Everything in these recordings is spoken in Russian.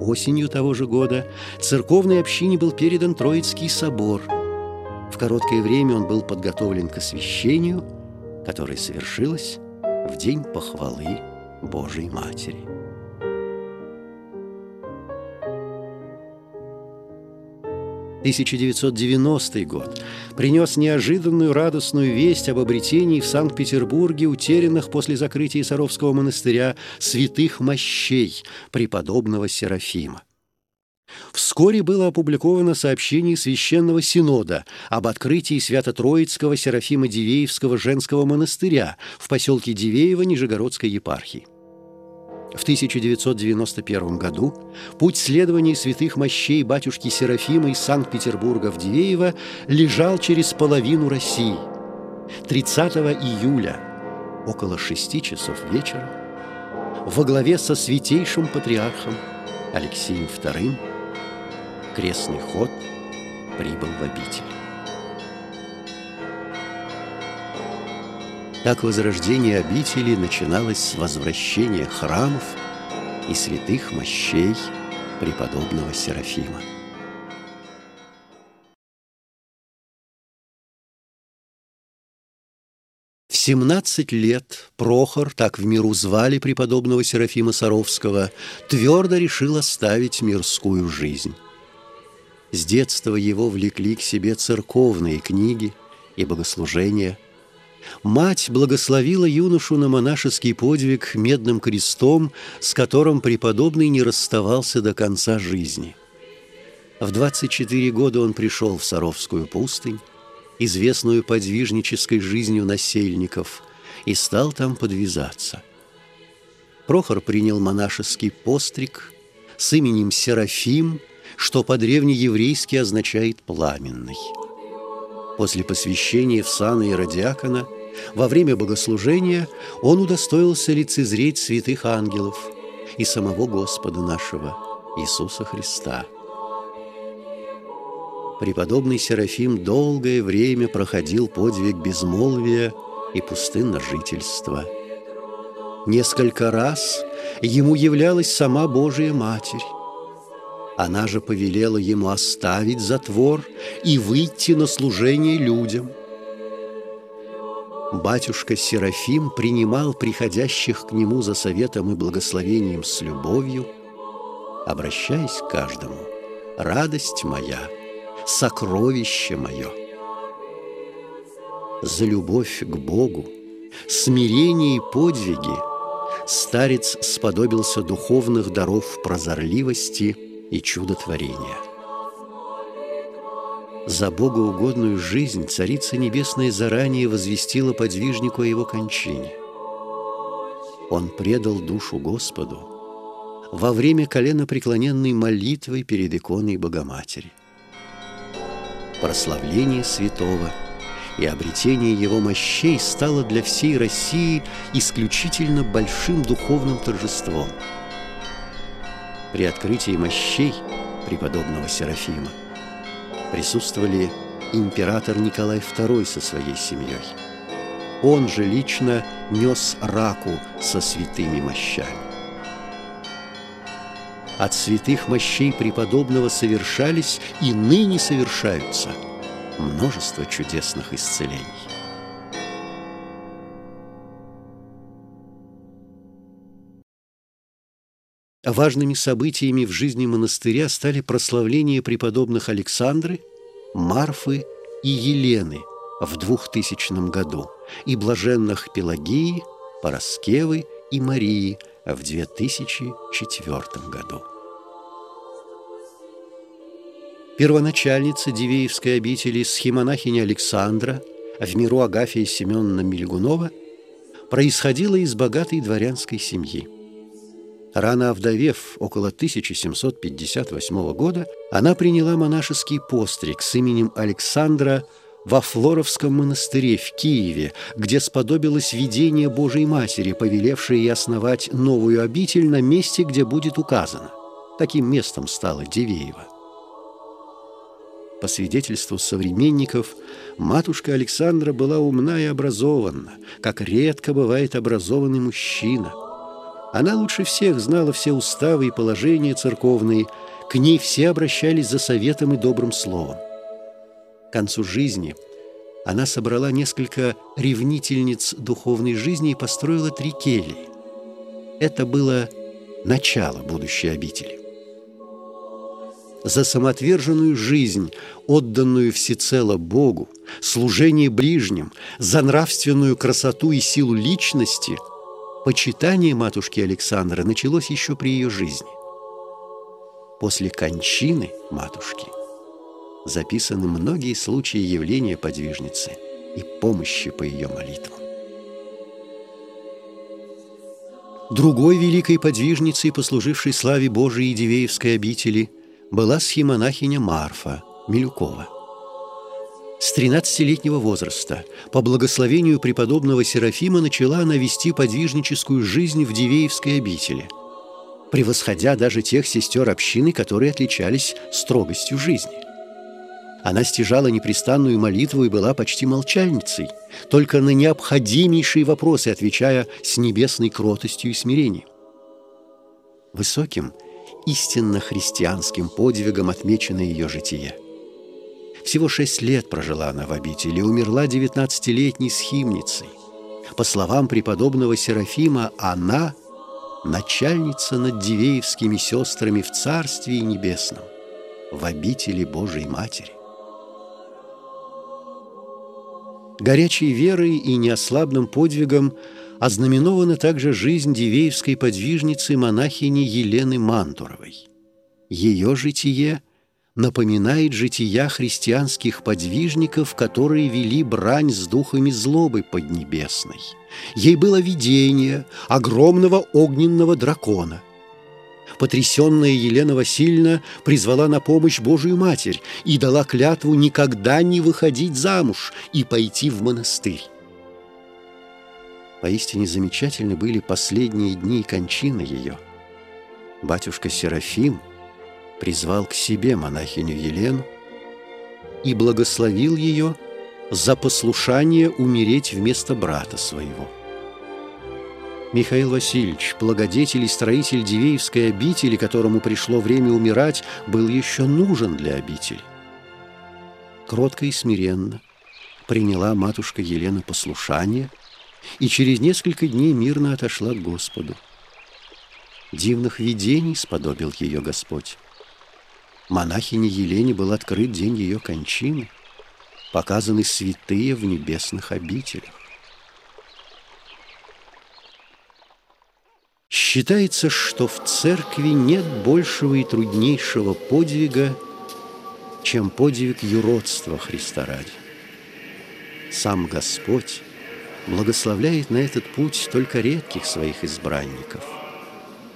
Осенью того же года церковной общине был передан Троицкий собор. В короткое время он был подготовлен к освящению, которое совершилось в день похвалы Божией Матери. 1990 год принес неожиданную радостную весть об обретении в Санкт-Петербурге утерянных после закрытия Саровского монастыря святых мощей преподобного Серафима. Вскоре было опубликовано сообщение Священного Синода об открытии Свято-Троицкого Серафима Дивеевского женского монастыря в поселке Дивеево Нижегородской епархии. В 1991 году путь следования святых мощей батюшки Серафима из Санкт-Петербурга в Дивеево лежал через половину России. 30 июля около шести часов вечера во главе со святейшим патриархом Алексеем II крестный ход прибыл в обитель. Так возрождение обители начиналось с возвращения храмов и святых мощей преподобного Серафима. В 17 лет Прохор, так в миру звали преподобного Серафима Саровского, твердо решил оставить мирскую жизнь. С детства его влекли к себе церковные книги и богослужения – Мать благословила юношу на монашеский подвиг медным крестом, с которым преподобный не расставался до конца жизни. В 24 года он пришел в Саровскую пустынь, известную подвижнической жизнью насельников, и стал там подвязаться. Прохор принял монашеский постриг с именем Серафим, что по-древнееврейски означает «пламенный». После посвящения в сан Иродиакона во время богослужения он удостоился лицезреть святых ангелов и самого Господа нашего, Иисуса Христа. Преподобный Серафим долгое время проходил подвиг безмолвия и пустынножительства. Несколько раз ему являлась сама Божия Матерь, она же повелела ему оставить затвор и выйти на служение людям. Батюшка Серафим принимал приходящих к нему за советом и благословением с любовью, обращаясь к каждому «Радость моя, сокровище мое». За любовь к Богу, смирение и подвиги старец сподобился духовных даров прозорливости – и чудотворения. За богоугодную жизнь Царица Небесная заранее возвестила подвижнику о его кончине. Он предал душу Господу во время коленопреклоненной молитвы перед иконой Богоматери. Прославление святого и обретение его мощей стало для всей России исключительно большим духовным торжеством – при открытии мощей преподобного Серафима присутствовали император Николай II со своей семьей. Он же лично нес раку со святыми мощами. От святых мощей преподобного совершались и ныне совершаются множество чудесных исцелений. Важными событиями в жизни монастыря стали прославление преподобных Александры, Марфы и Елены в 2000 году и блаженных Пелагии, Пороскевы и Марии в 2004 году. Первоначальница Дивеевской обители схемонахиня Александра в миру Агафия Семеновна Мельгунова происходила из богатой дворянской семьи. Рано овдовев около 1758 года, она приняла монашеский постриг с именем Александра во Флоровском монастыре в Киеве, где сподобилось видение Божией Матери, повелевшей ей основать новую обитель на месте, где будет указано. Таким местом стало Дивеево. По свидетельству современников, матушка Александра была умна и образована, как редко бывает образованный мужчина – Она лучше всех знала все уставы и положения церковные, к ней все обращались за советом и добрым словом. К концу жизни она собрала несколько ревнительниц духовной жизни и построила три кельи. Это было начало будущей обители. За самоотверженную жизнь, отданную всецело Богу, служение ближним, за нравственную красоту и силу личности, почитание матушки Александры началось еще при ее жизни. После кончины матушки записаны многие случаи явления подвижницы и помощи по ее молитвам. Другой великой подвижницей, послужившей славе Божией Дивеевской обители, была схемонахиня Марфа Милюкова. С 13-летнего возраста по благословению преподобного Серафима начала она вести подвижническую жизнь в Дивеевской обители, превосходя даже тех сестер общины, которые отличались строгостью жизни. Она стяжала непрестанную молитву и была почти молчальницей, только на необходимейшие вопросы отвечая с небесной кротостью и смирением. Высоким, истинно христианским подвигом отмечено ее житие. Всего шесть лет прожила она в обители и умерла девятнадцатилетней схимницей. По словам преподобного Серафима, она – начальница над Дивеевскими сестрами в Царстве Небесном, в обители Божией Матери. Горячей верой и неослабным подвигом ознаменована также жизнь дивеевской подвижницы монахини Елены Мантуровой. Ее житие напоминает жития христианских подвижников, которые вели брань с духами злобы поднебесной. Ей было видение огромного огненного дракона – Потрясенная Елена Васильевна призвала на помощь Божию Матерь и дала клятву никогда не выходить замуж и пойти в монастырь. Поистине замечательны были последние дни кончины ее. Батюшка Серафим призвал к себе монахиню Елену и благословил ее за послушание умереть вместо брата своего. Михаил Васильевич, благодетель и строитель Дивеевской обители, которому пришло время умирать, был еще нужен для обители. Кротко и смиренно приняла матушка Елена послушание и через несколько дней мирно отошла к Господу. Дивных видений сподобил ее Господь. Монахине Елене был открыт день ее кончины, показаны святые в небесных обителях. Считается, что в церкви нет большего и труднейшего подвига, чем подвиг юродства Христа ради. Сам Господь благословляет на этот путь только редких своих избранников.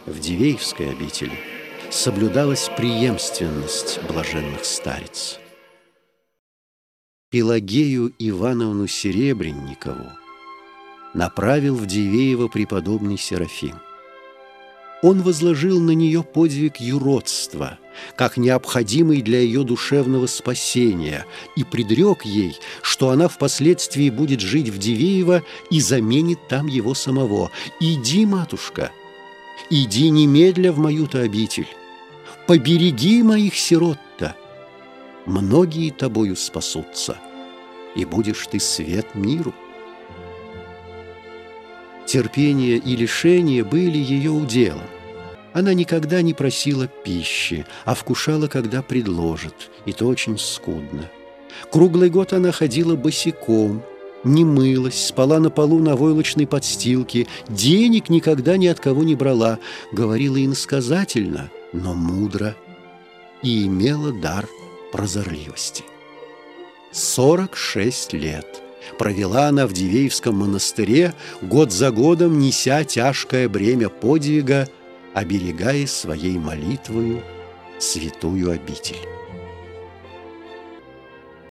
В Дивеевской обители соблюдалась преемственность блаженных старец. Пелагею Ивановну Серебренникову направил в Дивеево преподобный Серафим он возложил на нее подвиг юродства, как необходимый для ее душевного спасения, и предрек ей, что она впоследствии будет жить в Дивеево и заменит там его самого. «Иди, матушка, иди немедля в мою-то обитель, побереги моих сирот-то, многие тобою спасутся, и будешь ты свет миру». Терпение и лишение были ее уделом. Она никогда не просила пищи, а вкушала, когда предложат, и то очень скудно. Круглый год она ходила босиком, не мылась, спала на полу на войлочной подстилке, денег никогда ни от кого не брала, говорила иносказательно, но мудро, и имела дар прозорливости. Сорок шесть лет – провела она в Дивеевском монастыре, год за годом неся тяжкое бремя подвига, оберегая своей молитвою святую обитель.